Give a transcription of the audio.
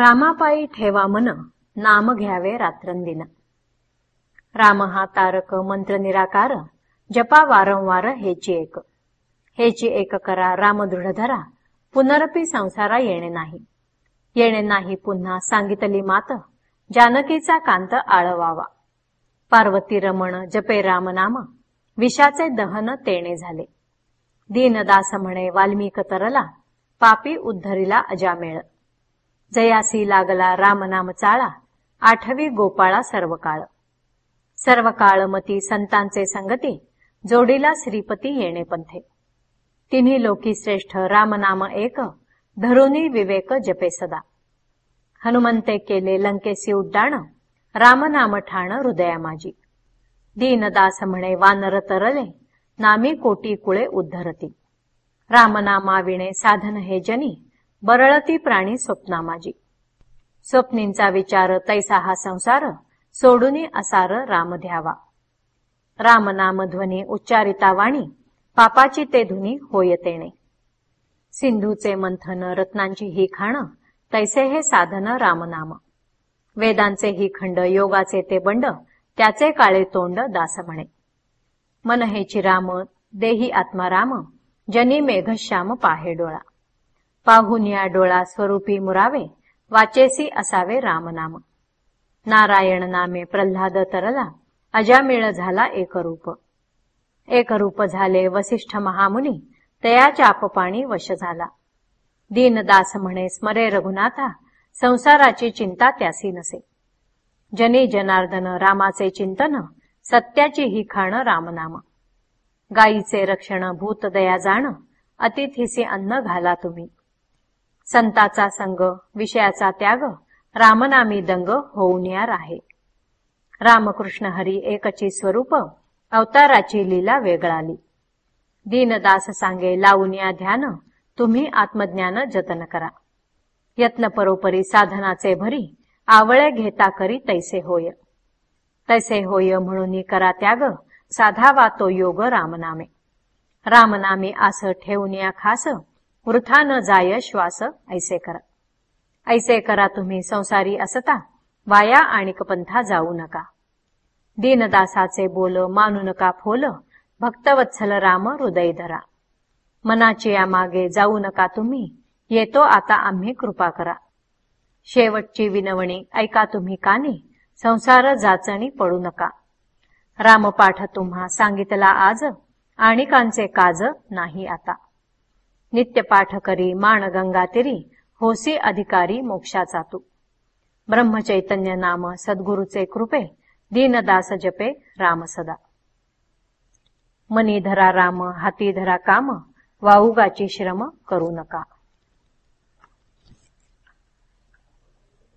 रामापायी ठेवा मन नाम घ्यावे रात्रंदिन. राम हा तारक मंत्र निराकार जपा वारंवार हेची एक. हेची एक करा राम दृढ धरा पुनरपी संसारा येणे नाही. येणे नाही पुन्हा सांगितली मात जानकीचा कांत आळवावा. पार्वती रमण जपे राम नाम विषाचे दहन तेणे झाले. दीनदास म्हणे वाल्मिक तरला पापी उद्धरीला अजामेळ जयासी लागला रामनाम चाळा आठवी गोपाळा सर्व काळ सर्व काळ मती संतांचे संगती जोडीला श्रीपती येणे पंथे. तिन्ही लोकी श्रेष्ठ रामनाम एक धरुनी विवेक जपे सदा. हनुमंते केले लंकेसी उड्डाण रामनाम ठाण हृदया माझी दीनदास म्हणे वानर तरले नामी कोटी कुळे उद्धरती. रामनामाविणे साधन हे जनी बरळती प्राणी स्वप्ना माझी. स्वप्नींचा विचार तैसा हा संसार सोडूनी असार राम ध्यावा रामनाम ध्वनी उच्चारिता वाणी पापाची ते धुनी होय तेणे. सिंधूचे मंथन रत्नांची ही खाण तैसे हे साधन रामनाम वेदांचे ही खंड योगाचे ते बंड त्याचे काळे तोंड दास म्हणे. मन हेची राम देही आत्माराम जनी मेघश्याम पाहे डोळा. पाहुनिया डोळा स्वरूपी मुरावे वाचेसी असावे रामनाम. नारायण नामे प्रल्हाद तरला अजामिळ झाला एकरूप. एकरूप झाले वसिष्ठ महामुनी तया चापपाणी वश झाला. दीनदास म्हणे स्मरे रघुनाथा संसाराची चिंता त्यासी नसे. जनी जनार्दन रामाचे चिंतन सत्याची ही खाण रामनाम. गायीचे रक्षण भूतदया जाण अतिथीसी अन्न घाला तुम्ही. संताचा संग विषयाचा त्याग रामनामी दंग होऊन यार आहे रामकृष्ण हरी एकची स्वरूप अवताराची लीला वेगळाली. दीनदास सांगे लावून या ध्यान तुम्ही आत्मज्ञान जतन करा. यत्न परोपरी साधनाचे भरी आवळे घेता करी तैसे होय. तैसे होय म्हणून करा त्याग साधावा तो योग रामनामे. रामनामे आस ठेवून या खास वृथा न जाय श्वास ऐसे करा. ऐसे करा तुम्ही संसारी असता. वाया आणि पंथा जाऊ नका. दीनदासाचे बोल मानू नका फोल. भक्तवत्सल राम हृदय धरा. मनाची या मागे जाऊ नका तुम्ही. येतो आता आम्ही कृपा करा. शेवटची विनवणी ऐका तुम्ही कानी. संसार जाचणी पडू नका. रामपाठ तुम्हा सांगितला आज. आणि कांचे काज नाही आता. नित्यपाठ करी माण गंगा तिरी होसी अधिकारी मोक्षाचा तू. ब्रह्मचैतन्य नाम सद्गुरुचे कृपे दीनदास जपे राम सदा. मनी धरा राम हाती धरा काम वाऊगाची श्रम करू नका.